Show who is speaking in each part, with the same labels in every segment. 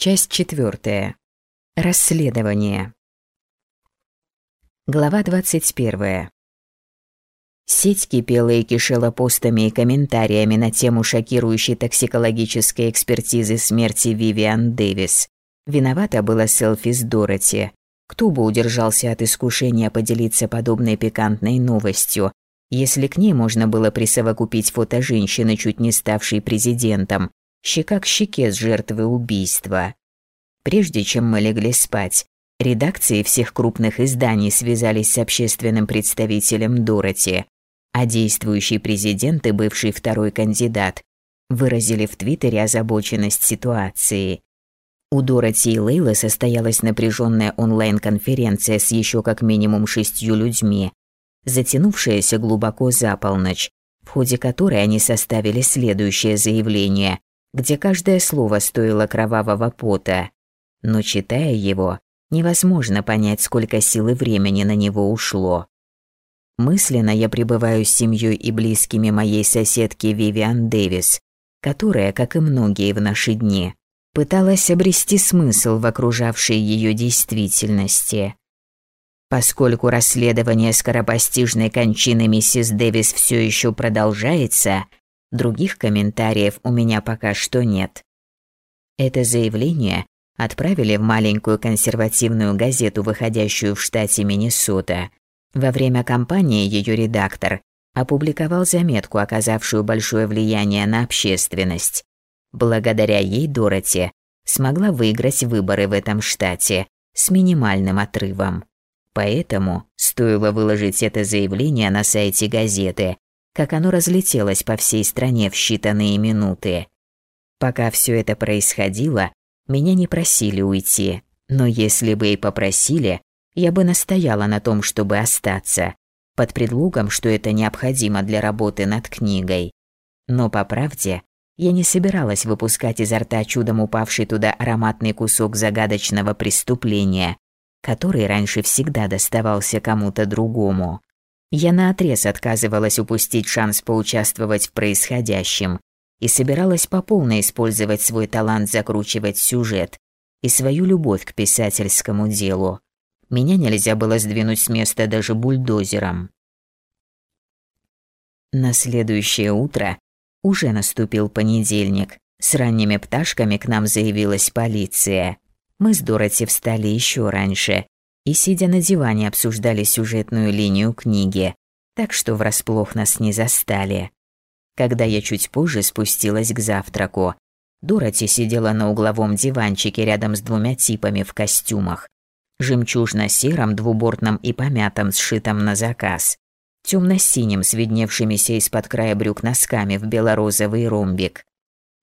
Speaker 1: Часть четвертая. Расследование. Глава 21. Сеть кипела и кишела постами и комментариями на тему шокирующей токсикологической экспертизы смерти Вивиан Дэвис. Виновата была селфи с Дороти. Кто бы удержался от искушения поделиться подобной пикантной новостью, если к ней можно было присовокупить фото женщины, чуть не ставшей президентом, щека к щеке с жертвой убийства. Прежде чем мы легли спать, редакции всех крупных изданий связались с общественным представителем Дороти, а действующий президент и бывший второй кандидат выразили в Твиттере озабоченность ситуации. У Дороти и Лейлы состоялась напряженная онлайн-конференция с еще как минимум шестью людьми, затянувшаяся глубоко за полночь, в ходе которой они составили следующее заявление, где каждое слово стоило кровавого пота. Но читая его, невозможно понять, сколько сил и времени на него ушло. Мысленно я пребываю с семьей и близкими моей соседки Вивиан Дэвис, которая, как и многие в наши дни, пыталась обрести смысл в окружавшей ее действительности. Поскольку расследование скоропостижной кончины миссис Дэвис все еще продолжается, других комментариев у меня пока что нет. Это заявление отправили в маленькую консервативную газету, выходящую в штате Миннесота. Во время кампании ее редактор опубликовал заметку, оказавшую большое влияние на общественность. Благодаря ей Дороти смогла выиграть выборы в этом штате с минимальным отрывом. Поэтому стоило выложить это заявление на сайте газеты, как оно разлетелось по всей стране в считанные минуты. Пока все это происходило, меня не просили уйти, но если бы и попросили, я бы настояла на том, чтобы остаться, под предлогом, что это необходимо для работы над книгой. Но по правде, я не собиралась выпускать изо рта чудом упавший туда ароматный кусок загадочного преступления, который раньше всегда доставался кому-то другому. Я наотрез отказывалась упустить шанс поучаствовать в происходящем, и собиралась по полной использовать свой талант закручивать сюжет и свою любовь к писательскому делу. Меня нельзя было сдвинуть с места даже бульдозером. На следующее утро уже наступил понедельник. С ранними пташками к нам заявилась полиция. Мы с Дороти встали еще раньше и, сидя на диване, обсуждали сюжетную линию книги, так что врасплох нас не застали. Когда я чуть позже спустилась к завтраку, Дороти сидела на угловом диванчике рядом с двумя типами в костюмах. Жемчужно-сером, двубортном и помятом, сшитом на заказ. Темно-синим, с видневшимися из-под края брюк носками в белорозовый ромбик.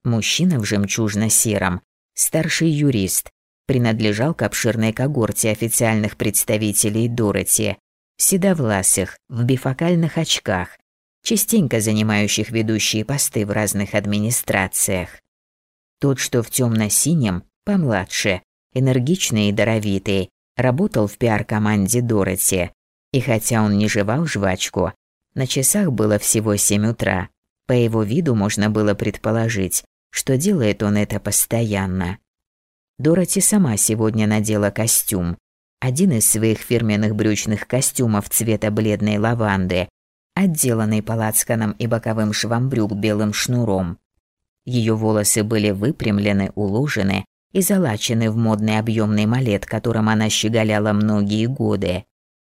Speaker 1: Мужчина в жемчужно-сером, старший юрист, принадлежал к обширной когорте официальных представителей Дороти, седовласых, в бифокальных очках, частенько занимающих ведущие посты в разных администрациях. Тот, что в темно-синем, помладше, энергичный и даровитый, работал в пиар-команде Дороти. И хотя он не жевал жвачку, на часах было всего 7 утра. По его виду можно было предположить, что делает он это постоянно. Дороти сама сегодня надела костюм. Один из своих фирменных брючных костюмов цвета бледной лаванды, отделанный палацканом и боковым швам брюк белым шнуром. Ее волосы были выпрямлены, уложены и залачены в модный объемный малет, которым она щеголяла многие годы.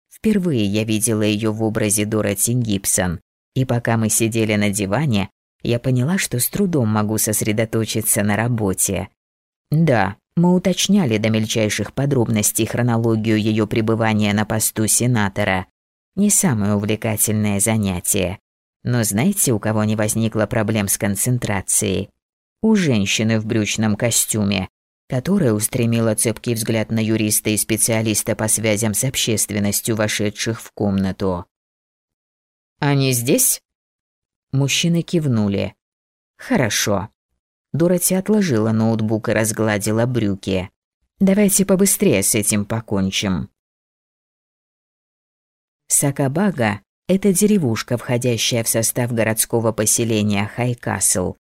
Speaker 1: Впервые я видела ее в образе Дороти Гибсон, и пока мы сидели на диване, я поняла, что с трудом могу сосредоточиться на работе. Да, мы уточняли до мельчайших подробностей хронологию ее пребывания на посту сенатора, не самое увлекательное занятие. Но знаете, у кого не возникло проблем с концентрацией? У женщины в брючном костюме, которая устремила цепкий взгляд на юриста и специалиста по связям с общественностью, вошедших в комнату. «Они здесь?» Мужчины кивнули. «Хорошо». Дороти отложила ноутбук и разгладила брюки. «Давайте побыстрее с этим покончим». Сакабага – это деревушка, входящая в состав городского поселения Хайкасл.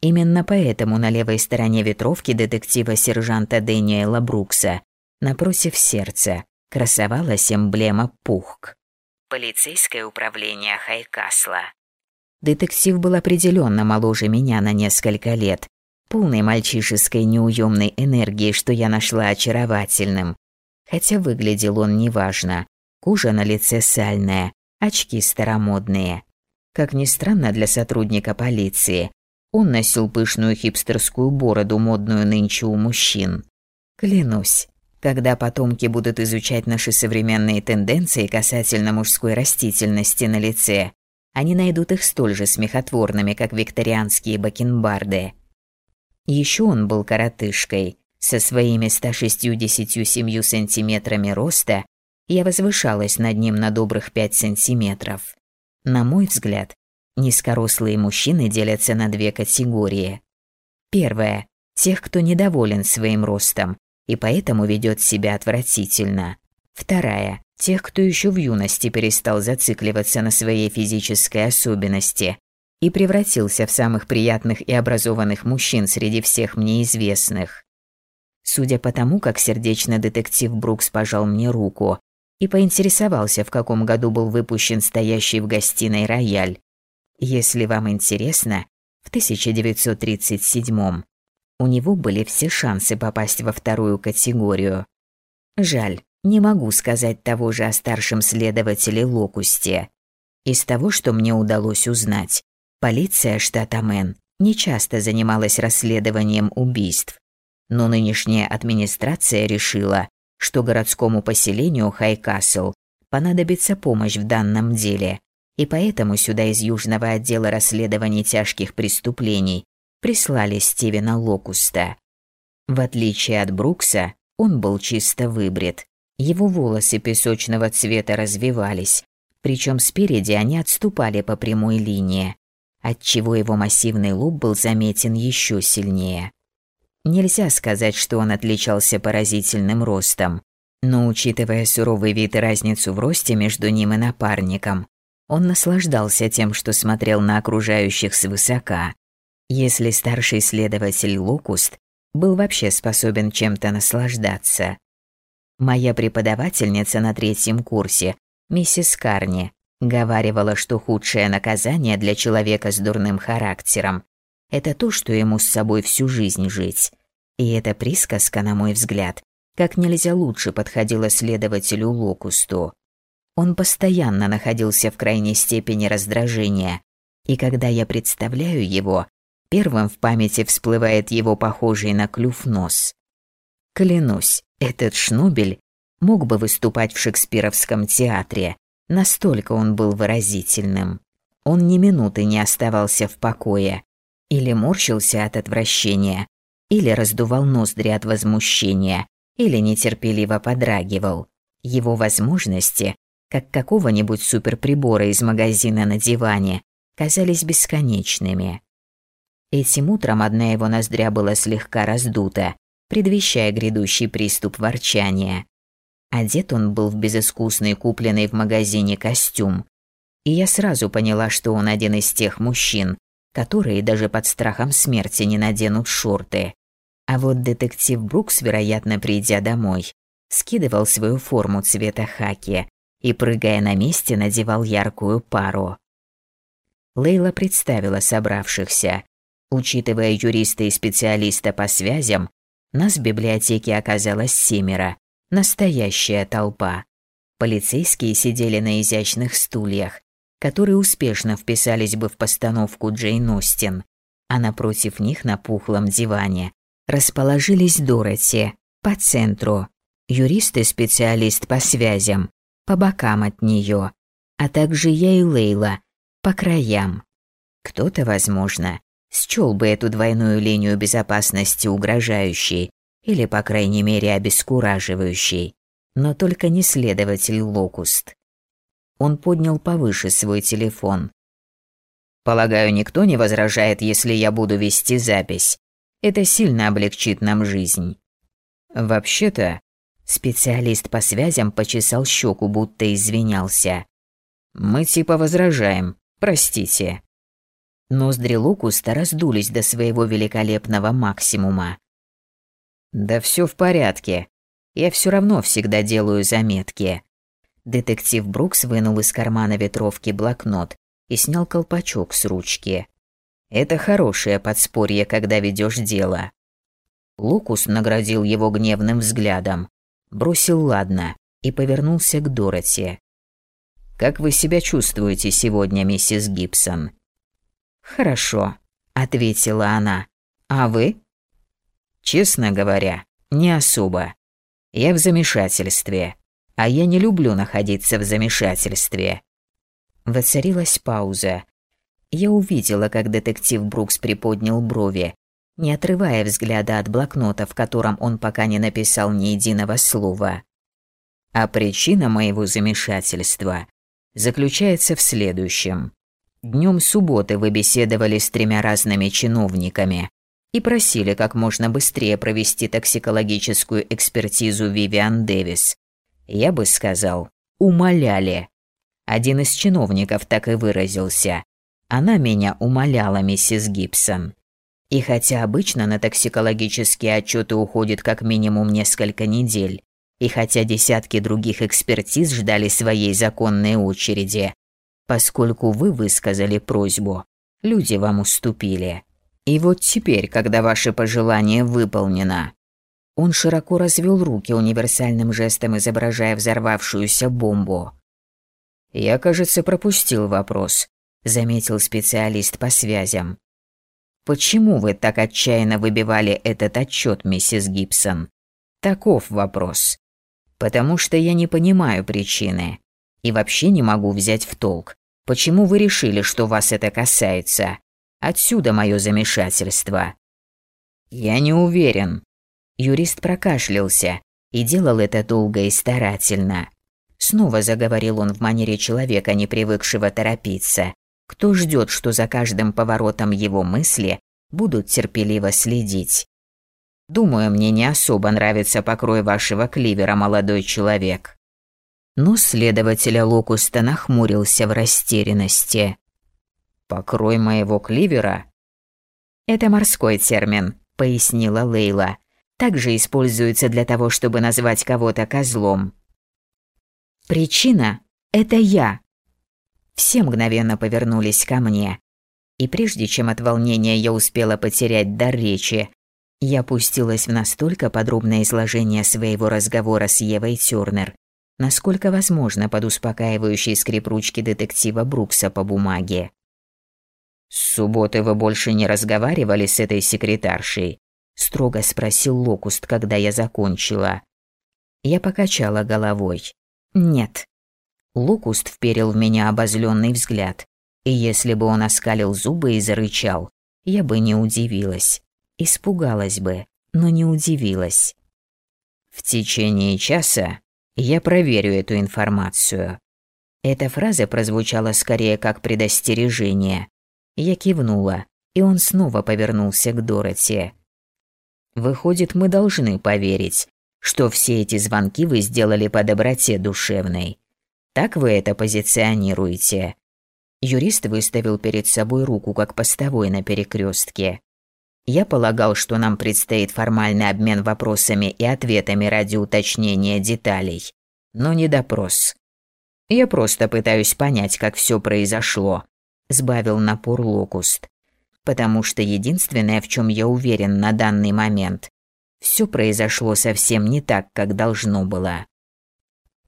Speaker 1: Именно поэтому на левой стороне ветровки детектива-сержанта Дэниела Брукса, напротив сердца, красовалась эмблема «Пухк». Полицейское управление Хайкасла. Детектив был определенно моложе меня на несколько лет, полной мальчишеской неуемной энергии, что я нашла очаровательным. Хотя выглядел он неважно. Кожа на лице сальная, очки старомодные. Как ни странно для сотрудника полиции, он носил пышную хипстерскую бороду, модную нынче у мужчин. Клянусь, когда потомки будут изучать наши современные тенденции касательно мужской растительности на лице, они найдут их столь же смехотворными, как викторианские бакенбарды. Еще он был коротышкой. Со своими 167 сантиметрами роста я возвышалась над ним на добрых 5 сантиметров. На мой взгляд, низкорослые мужчины делятся на две категории. Первая – тех, кто недоволен своим ростом и поэтому ведет себя отвратительно. Вторая – тех, кто еще в юности перестал зацикливаться на своей физической особенности и превратился в самых приятных и образованных мужчин среди всех мне известных. Судя по тому, как сердечно детектив Брукс пожал мне руку и поинтересовался, в каком году был выпущен стоящий в гостиной рояль, если вам интересно, в 1937 у него были все шансы попасть во вторую категорию. Жаль, не могу сказать того же о старшем следователе Локусте. Из того, что мне удалось узнать, полиция штата Мэн не часто занималась расследованием убийств, но нынешняя администрация решила, что городскому поселению Хайкасл понадобится помощь в данном деле, и поэтому сюда из Южного отдела расследований тяжких преступлений прислали Стивена Локуста. В отличие от Брукса, он был чисто выбрит. Его волосы песочного цвета развивались, причем спереди они отступали по прямой линии, отчего его массивный лоб был заметен еще сильнее. Нельзя сказать, что он отличался поразительным ростом, но учитывая суровый вид и разницу в росте между ним и напарником, он наслаждался тем, что смотрел на окружающих свысока. Если старший следователь Лукуст был вообще способен чем-то наслаждаться. Моя преподавательница на третьем курсе, миссис Карни, говаривала, что худшее наказание для человека с дурным характером – это то, что ему с собой всю жизнь жить. И эта присказка, на мой взгляд, как нельзя лучше подходила следователю Локусту. Он постоянно находился в крайней степени раздражения, и когда я представляю его, Первым в памяти всплывает его похожий на клюв нос. Клянусь, этот шнобель мог бы выступать в шекспировском театре, настолько он был выразительным. Он ни минуты не оставался в покое, или морщился от отвращения, или раздувал ноздри от возмущения, или нетерпеливо подрагивал. Его возможности, как какого-нибудь суперприбора из магазина на диване, казались бесконечными. Этим утром одна его ноздря была слегка раздута, предвещая грядущий приступ ворчания. Одет он был в безыскусный купленный в магазине костюм. И я сразу поняла, что он один из тех мужчин, которые даже под страхом смерти не наденут шорты. А вот детектив Брукс, вероятно, придя домой, скидывал свою форму цвета хаки и, прыгая на месте, надевал яркую пару. Лейла представила собравшихся. Учитывая юриста и специалиста по связям, нас в библиотеке оказалось семеро. Настоящая толпа. Полицейские сидели на изящных стульях, которые успешно вписались бы в постановку Джейн Остин, а напротив них на пухлом диване расположились Дороти по центру, юрист и специалист по связям, по бокам от нее, а также я и Лейла по краям. Кто-то, возможно, счел бы эту двойную линию безопасности угрожающей или, по крайней мере, обескураживающей, но только не следователь Локуст. Он поднял повыше свой телефон. «Полагаю, никто не возражает, если я буду вести запись. Это сильно облегчит нам жизнь». «Вообще-то...» Специалист по связям почесал щеку, будто извинялся. «Мы типа возражаем. Простите». Ноздри Лукуста раздулись до своего великолепного максимума. «Да все в порядке. Я все равно всегда делаю заметки». Детектив Брукс вынул из кармана ветровки блокнот и снял колпачок с ручки. «Это хорошее подспорье, когда ведешь дело». Лукус наградил его гневным взглядом, бросил «ладно» и повернулся к Дороти. «Как вы себя чувствуете сегодня, миссис Гибсон?» «Хорошо», — ответила она. «А вы?» «Честно говоря, не особо. Я в замешательстве, а я не люблю находиться в замешательстве». Воцарилась пауза. Я увидела, как детектив Брукс приподнял брови, не отрывая взгляда от блокнота, в котором он пока не написал ни единого слова. А причина моего замешательства заключается в следующем. Днем субботы вы беседовали с тремя разными чиновниками и просили как можно быстрее провести токсикологическую экспертизу Вивиан Дэвис. Я бы сказал, умоляли. Один из чиновников так и выразился. Она меня умоляла, миссис Гибсон. И хотя обычно на токсикологические отчеты уходит как минимум несколько недель, и хотя десятки других экспертиз ждали своей законной очереди, Поскольку вы высказали просьбу, люди вам уступили. И вот теперь, когда ваше пожелание выполнено, он широко развел руки универсальным жестом, изображая взорвавшуюся бомбу. «Я, кажется, пропустил вопрос», – заметил специалист по связям. «Почему вы так отчаянно выбивали этот отчет, миссис Гибсон?» Таков вопрос. «Потому что я не понимаю причины. И вообще не могу взять в толк, почему вы решили, что вас это касается. Отсюда мое замешательство. Я не уверен. Юрист прокашлялся и делал это долго и старательно. Снова заговорил он в манере человека, не привыкшего торопиться. Кто ждет, что за каждым поворотом его мысли будут терпеливо следить? Думаю, мне не особо нравится покрой вашего кливера, молодой человек но следователя Локуста нахмурился в растерянности. «Покрой моего кливера?» «Это морской термин», — пояснила Лейла. «Также используется для того, чтобы назвать кого-то козлом». «Причина — это я». Все мгновенно повернулись ко мне. И прежде чем от волнения я успела потерять дар речи, я пустилась в настолько подробное изложение своего разговора с Евой Тёрнер, насколько возможно под успокаивающий скрип ручки детектива Брукса по бумаге. «С субботы вы больше не разговаривали с этой секретаршей?» – строго спросил Локуст, когда я закончила. Я покачала головой. «Нет». Локуст вперил в меня обозленный взгляд, и если бы он оскалил зубы и зарычал, я бы не удивилась. Испугалась бы, но не удивилась. В течение часа я проверю эту информацию. Эта фраза прозвучала скорее как предостережение. Я кивнула, и он снова повернулся к Дороти. Выходит, мы должны поверить, что все эти звонки вы сделали по доброте душевной. Так вы это позиционируете. Юрист выставил перед собой руку как постовой на перекрестке. Я полагал, что нам предстоит формальный обмен вопросами и ответами ради уточнения деталей, но не допрос. Я просто пытаюсь понять, как все произошло, сбавил напор Локуст. Потому что единственное, в чем я уверен на данный момент, все произошло совсем не так, как должно было.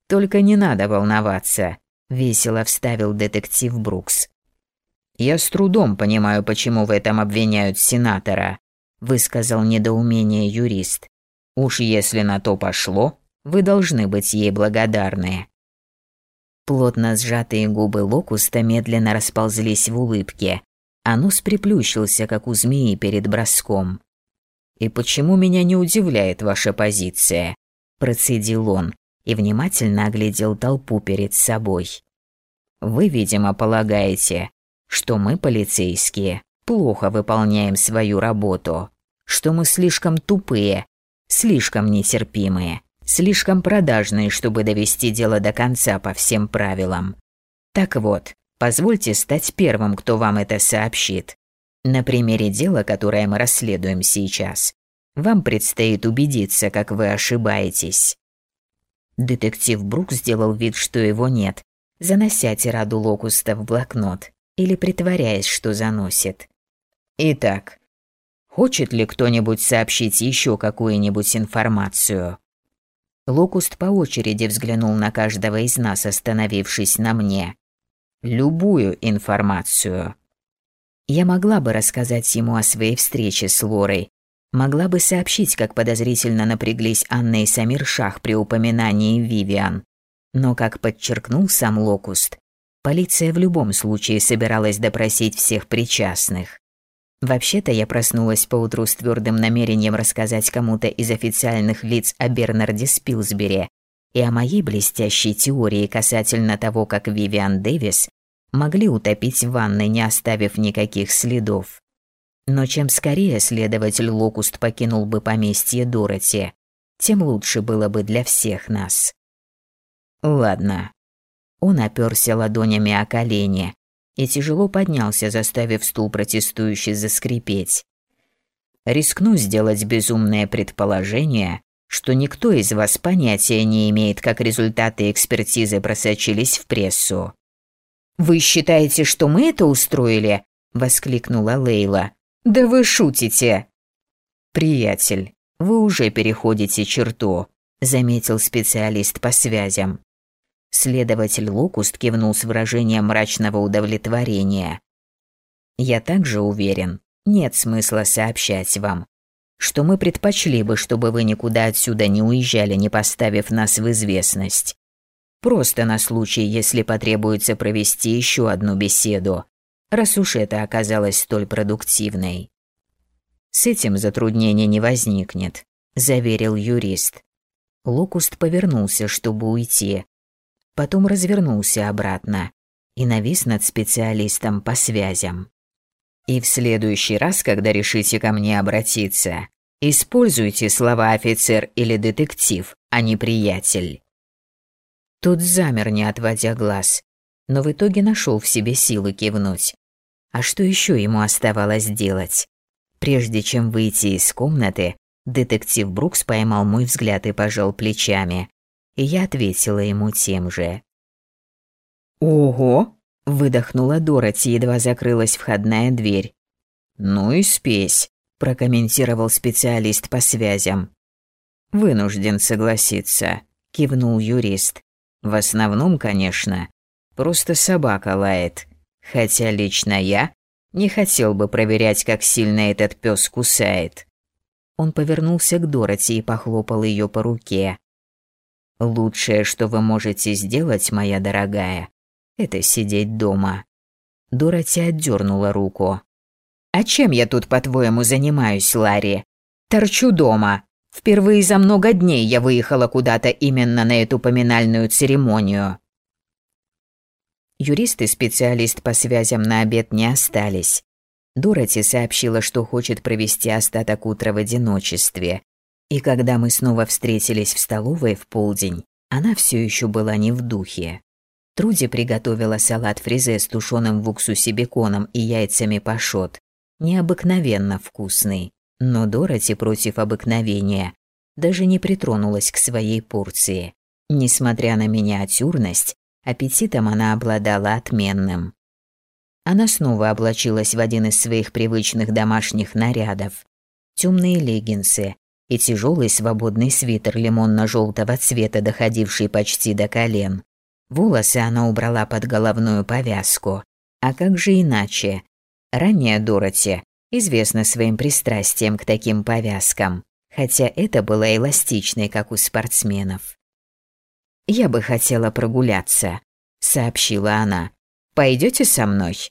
Speaker 1: Только не надо волноваться, весело вставил детектив Брукс. «Я с трудом понимаю, почему в этом обвиняют сенатора», высказал недоумение юрист. «Уж если на то пошло, вы должны быть ей благодарны». Плотно сжатые губы Локуста медленно расползлись в улыбке, а нос приплющился, как у змеи перед броском. «И почему меня не удивляет ваша позиция?» – процедил он и внимательно оглядел толпу перед собой. «Вы, видимо, полагаете, что мы, полицейские, плохо выполняем свою работу, что мы слишком тупые, слишком нетерпимые, слишком продажные, чтобы довести дело до конца по всем правилам. Так вот, Позвольте стать первым, кто вам это сообщит. На примере дела, которое мы расследуем сейчас, вам предстоит убедиться, как вы ошибаетесь. Детектив Брук сделал вид, что его нет, занося тираду Локуста в блокнот или притворяясь, что заносит. Итак, хочет ли кто-нибудь сообщить еще какую-нибудь информацию? Локуст по очереди взглянул на каждого из нас, остановившись на мне. Любую информацию. Я могла бы рассказать ему о своей встрече с Лорой, могла бы сообщить, как подозрительно напряглись Анна и Самир Шах при упоминании Вивиан. Но, как подчеркнул сам Локуст, полиция в любом случае собиралась допросить всех причастных. Вообще-то я проснулась поутру с твердым намерением рассказать кому-то из официальных лиц о Бернарде Спилсбери и о моей блестящей теории касательно того, как Вивиан Дэвис могли утопить в ванной, не оставив никаких следов. Но чем скорее следователь Локуст покинул бы поместье Дороти, тем лучше было бы для всех нас. Ладно. Он оперся ладонями о колени, и тяжело поднялся, заставив стул протестующий заскрипеть. Рискну сделать безумное предположение, что никто из вас понятия не имеет, как результаты экспертизы просочились в прессу. «Вы считаете, что мы это устроили?» – воскликнула Лейла. «Да вы шутите!» «Приятель, вы уже переходите черту», – заметил специалист по связям. Следователь Локуст кивнул с выражением мрачного удовлетворения. «Я также уверен, нет смысла сообщать вам, что мы предпочли бы, чтобы вы никуда отсюда не уезжали, не поставив нас в известность. Просто на случай, если потребуется провести еще одну беседу, раз уж это оказалось столь продуктивной». «С этим затруднений не возникнет», – заверил юрист. Локуст повернулся, чтобы уйти, потом развернулся обратно и навис над специалистом по связям. И в следующий раз, когда решите ко мне обратиться, используйте слова офицер или детектив, а не приятель. Тот замер, не отводя глаз, но в итоге нашел в себе силы кивнуть. А что еще ему оставалось делать? Прежде чем выйти из комнаты, детектив Брукс поймал мой взгляд и пожал плечами и я ответила ему тем же. «Ого!» – выдохнула Дороти, едва закрылась входная дверь. «Ну и спесь», – прокомментировал специалист по связям. «Вынужден согласиться», – кивнул юрист. «В основном, конечно, просто собака лает. Хотя лично я не хотел бы проверять, как сильно этот пес кусает». Он повернулся к Дороти и похлопал ее по руке. Лучшее, что вы можете сделать, моя дорогая, это сидеть дома. Дороти отдернула руку. А чем я тут, по-твоему, занимаюсь, Ларри? Торчу дома. Впервые за много дней я выехала куда-то именно на эту поминальную церемонию. Юрист и специалист по связям на обед не остались. Дороти сообщила, что хочет провести остаток утра в одиночестве, и когда мы снова встретились в столовой в полдень, она все еще была не в духе. Труди приготовила салат фризе с тушеным в уксусе беконом и яйцами пашот. Необыкновенно вкусный. Но Дороти против обыкновения даже не притронулась к своей порции. Несмотря на миниатюрность, аппетитом она обладала отменным. Она снова облачилась в один из своих привычных домашних нарядов. Темные леггинсы, и тяжелый свободный свитер лимонно-желтого цвета, доходивший почти до колен. Волосы она убрала под головную повязку. А как же иначе? Ранее Дороти известна своим пристрастием к таким повязкам, хотя это было эластичной, как у спортсменов. «Я бы хотела прогуляться», — сообщила она. «Пойдете со мной?»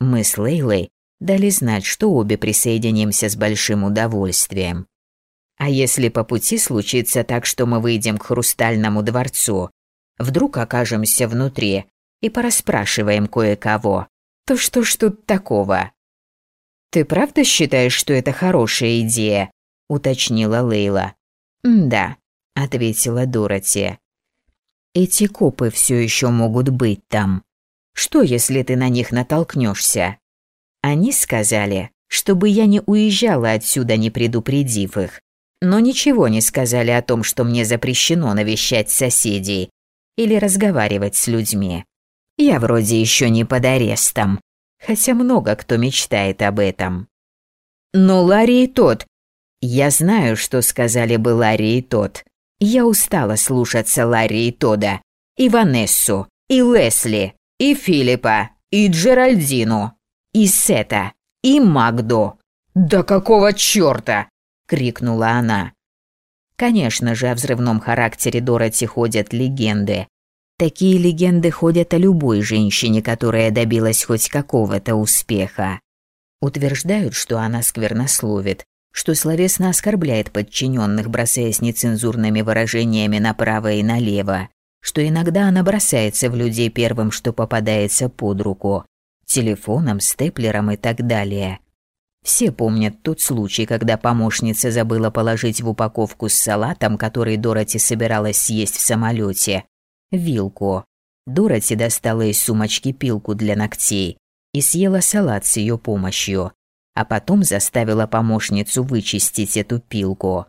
Speaker 1: Мы с Лейлой дали знать, что обе присоединимся с большим удовольствием. А если по пути случится так, что мы выйдем к хрустальному дворцу, вдруг окажемся внутри и порасспрашиваем кое-кого, то что ж тут такого? Ты правда считаешь, что это хорошая идея? уточнила Лейла. Да, ответила Дороти. Эти копы все еще могут быть там. Что, если ты на них натолкнешься? Они сказали, чтобы я не уезжала отсюда, не предупредив их. Но ничего не сказали о том, что мне запрещено навещать соседей или разговаривать с людьми. Я вроде еще не под арестом, хотя много кто мечтает об этом. Но Ларри и тот... Я знаю, что сказали бы Ларри и тот. Я устала слушаться Ларри и Тода, и Ванессу, и Лесли, и Филиппа, и Джеральдину, и Сета, и Магдо. «Да какого чёрта?» – крикнула она. Конечно же, о взрывном характере Дороти ходят легенды. Такие легенды ходят о любой женщине, которая добилась хоть какого-то успеха. Утверждают, что она сквернословит, что словесно оскорбляет подчиненных, бросаясь нецензурными выражениями направо и налево, что иногда она бросается в людей первым, что попадается под руку, телефоном, степлером и так далее. Все помнят тот случай, когда помощница забыла положить в упаковку с салатом, который Дороти собиралась съесть в самолете, вилку. Дороти достала из сумочки пилку для ногтей и съела салат с ее помощью, а потом заставила помощницу вычистить эту пилку.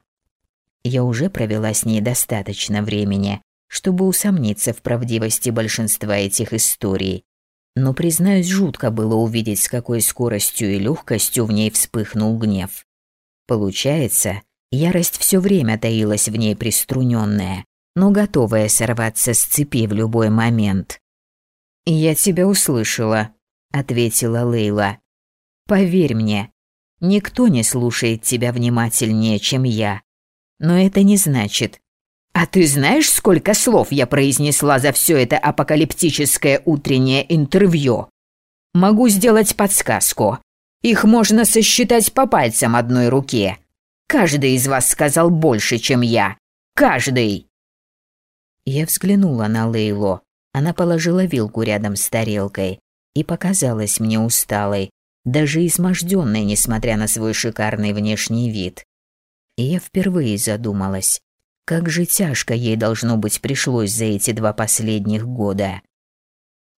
Speaker 1: Я уже провела с ней достаточно времени, чтобы усомниться в правдивости большинства этих историй, но, признаюсь, жутко было увидеть, с какой скоростью и легкостью в ней вспыхнул гнев. Получается, ярость все время таилась в ней приструненная, но готовая сорваться с цепи в любой момент. «Я тебя услышала», — ответила Лейла. «Поверь мне, никто не слушает тебя внимательнее, чем я. Но это не значит, «А ты знаешь, сколько слов я произнесла за все это апокалиптическое утреннее интервью? Могу сделать подсказку. Их можно сосчитать по пальцам одной руки. Каждый из вас сказал больше, чем я. Каждый!» Я взглянула на Лейлу. Она положила вилку рядом с тарелкой и показалась мне усталой, даже изможденной, несмотря на свой шикарный внешний вид. И я впервые задумалась, как же тяжко ей должно быть пришлось за эти два последних года.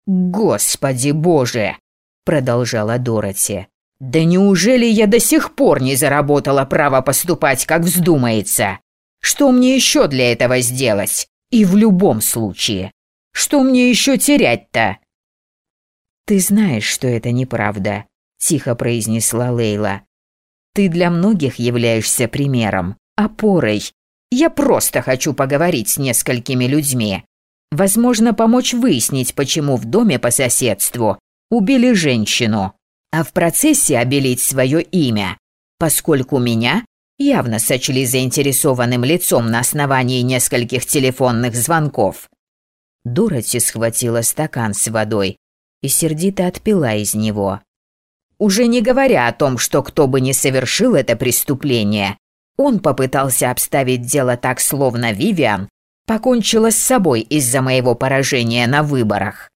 Speaker 1: «Господи боже!» – продолжала Дороти. «Да неужели я до сих пор не заработала право поступать, как вздумается? Что мне еще для этого сделать? И в любом случае. Что мне еще терять-то?» «Ты знаешь, что это неправда», – тихо произнесла Лейла. «Ты для многих являешься примером, опорой, я просто хочу поговорить с несколькими людьми. Возможно, помочь выяснить, почему в доме по соседству убили женщину, а в процессе обелить свое имя, поскольку меня явно сочли заинтересованным лицом на основании нескольких телефонных звонков. Дороти схватила стакан с водой и сердито отпила из него. Уже не говоря о том, что кто бы ни совершил это преступление, он попытался обставить дело так, словно Вивиан покончила с собой из-за моего поражения на выборах.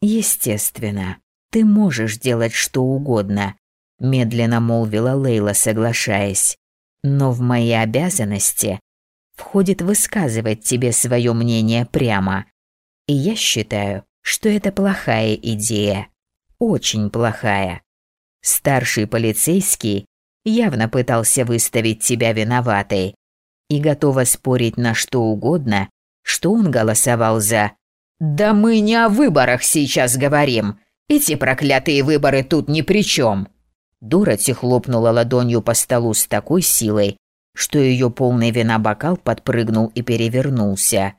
Speaker 1: Естественно, ты можешь делать что угодно, медленно молвила Лейла, соглашаясь. Но в мои обязанности входит высказывать тебе свое мнение прямо. И я считаю, что это плохая идея. Очень плохая. Старший полицейский явно пытался выставить тебя виноватой и готова спорить на что угодно, что он голосовал за «Да мы не о выборах сейчас говорим. Эти проклятые выборы тут ни при чем». Дороти хлопнула ладонью по столу с такой силой, что ее полный вина бокал подпрыгнул и перевернулся.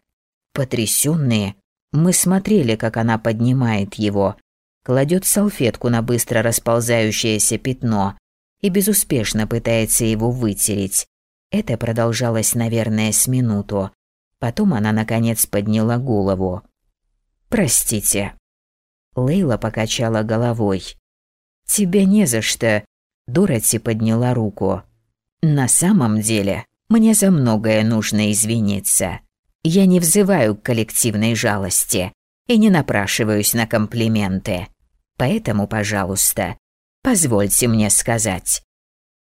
Speaker 1: Потрясенные, мы смотрели, как она поднимает его, кладет салфетку на быстро расползающееся пятно, и безуспешно пытается его вытереть. Это продолжалось, наверное, с минуту. Потом она, наконец, подняла голову. «Простите». Лейла покачала головой. «Тебе не за что». Дороти подняла руку. «На самом деле, мне за многое нужно извиниться. Я не взываю к коллективной жалости и не напрашиваюсь на комплименты. Поэтому, пожалуйста, Позвольте мне сказать».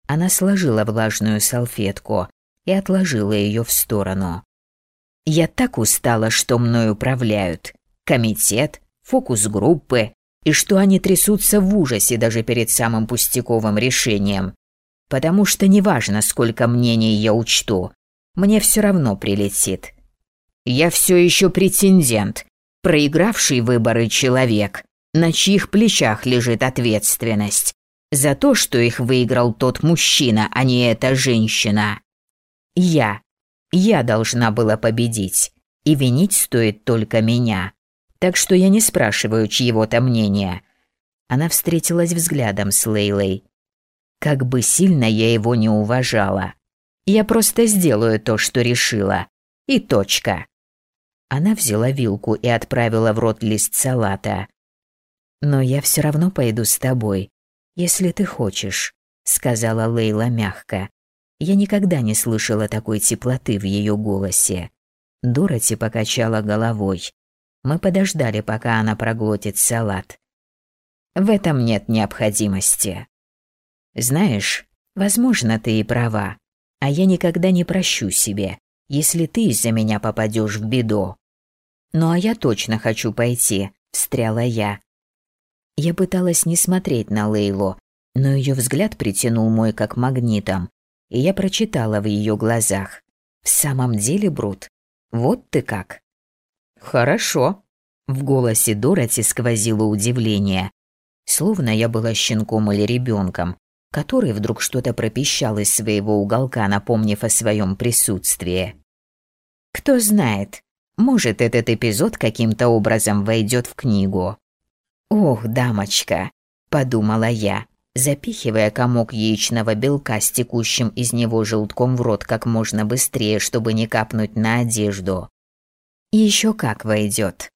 Speaker 1: Она сложила влажную салфетку и отложила ее в сторону. «Я так устала, что мной управляют. Комитет, фокус-группы, и что они трясутся в ужасе даже перед самым пустяковым решением. Потому что неважно, сколько мнений я учту, мне все равно прилетит. Я все еще претендент, проигравший выборы человек, на чьих плечах лежит ответственность. За то, что их выиграл тот мужчина, а не эта женщина. Я. Я должна была победить. И винить стоит только меня. Так что я не спрашиваю чьего-то мнения. Она встретилась взглядом с Лейлой. Как бы сильно я его не уважала. Я просто сделаю то, что решила. И точка. Она взяла вилку и отправила в рот лист салата. «Но я все равно пойду с тобой, если ты хочешь», — сказала Лейла мягко. Я никогда не слышала такой теплоты в ее голосе. Дороти покачала головой. Мы подождали, пока она проглотит салат. В этом нет необходимости. Знаешь, возможно, ты и права, а я никогда не прощу себе, если ты из-за меня попадешь в беду. Ну а я точно хочу пойти, встряла я. Я пыталась не смотреть на Лейлу, но ее взгляд притянул мой как магнитом, и я прочитала в ее глазах. В самом деле, Брут, вот ты как. Хорошо. В голосе Дороти сквозило удивление, словно я была щенком или ребенком, который вдруг что-то пропищал из своего уголка, напомнив о своем присутствии. Кто знает, может, этот эпизод каким-то образом войдет в книгу. Ох, дамочка, подумала я, запихивая комок яичного белка с текущим из него желтком в рот как можно быстрее, чтобы не капнуть на одежду. Еще как войдет.